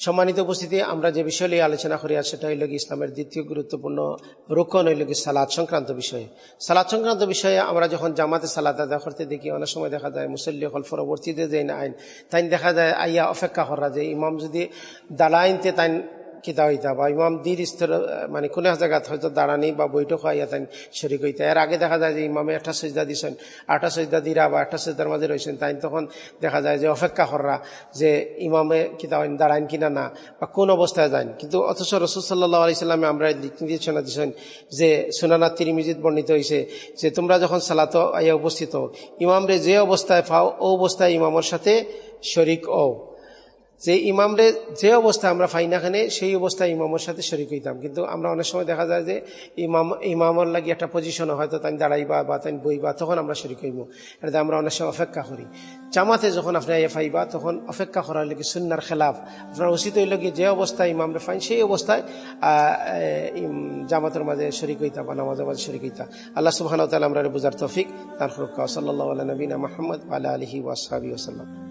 সম্মানিত উপস্থিতি, আমরা যে বিষয় নিয়ে আলোচনা করি আর সেটা হইল ইসলামের দ্বিতীয় গুরুত্বপূর্ণ রোকন হইল সালাদ সংক্রান্ত বিষয়ে। সালাদ সংক্রান্ত বিষয়ে আমরা যখন জামাতে সালাদ আদা করতে দেখি, অনেক সময় দেখা যায় মুসল্লি হল পরবর্তীতে যে আইন, তাই দেখা যায় আইয়া অপেক্ষা করা যে ইমাম যদি দালাইনতে তাই কিতা হইতা বা ইমাম দির স্তর মানে কোনো জায়গাত হয়তো দাঁড়ানি বা বৈঠক হইয়া তাই শরিক হইতা। এর আগে দেখা যায় যে ইমামে একটা সজদা দিছেন আটটা সজদা দিরা বা একটা সজদার মাঝে রয়েছেন তাই তখন দেখা যায় যে অপেক্ষা কররা যে ইমামে কিতা দাঁড়াইন কিনা না বা কোন অবস্থায় যান কিন্তু অথচ রসুল সাল্লাহ আলাইসাল্লামে আমরা নির্দেশনা দিচ্ছেন যে সোনানা তিরিমিজিত বর্ণিত হয়েছে যে তোমরা যখন সালাত আইয়া উপস্থিত ইমামরে যে অবস্থায় পাও, ও অবস্থায় ইমামের সাথে শরিক ও যে ইমামরে যে অবস্থা আমরা ফাই না খানে সেই অবস্থায় ইমামের সাথে শরিক হইতাম। কিন্তু আমরা অনেক সময় দেখা যায় যে ইমাম, ইমামর লাগি একটা পজিশন হয়তো তাই দাঁড়াইবা বা তাই বইবা, তখন আমরা শরিক হইব এটাতে আমরা অনেক সময় অপেক্ষা করি। জামাতে যখন আপনি আইয়া ফাইবা তখন অপেক্ষা করার লাগে সুন্নার খেলাফ। আপনার উচিত হইল কি যে অবস্থায় ইমামরে ফাইন সেই অবস্থায় জামাতের মাঝে শরিক হইতা বা নামাজের মাঝে শরিক হইতা। আল্লাহ সুবাহ আমরা বুঝার তফিক তার ফরুক সাল্লাহ নবীনা মাহমদ আল্লাহ আলহি ওয়াসাবি ওসাল্লাম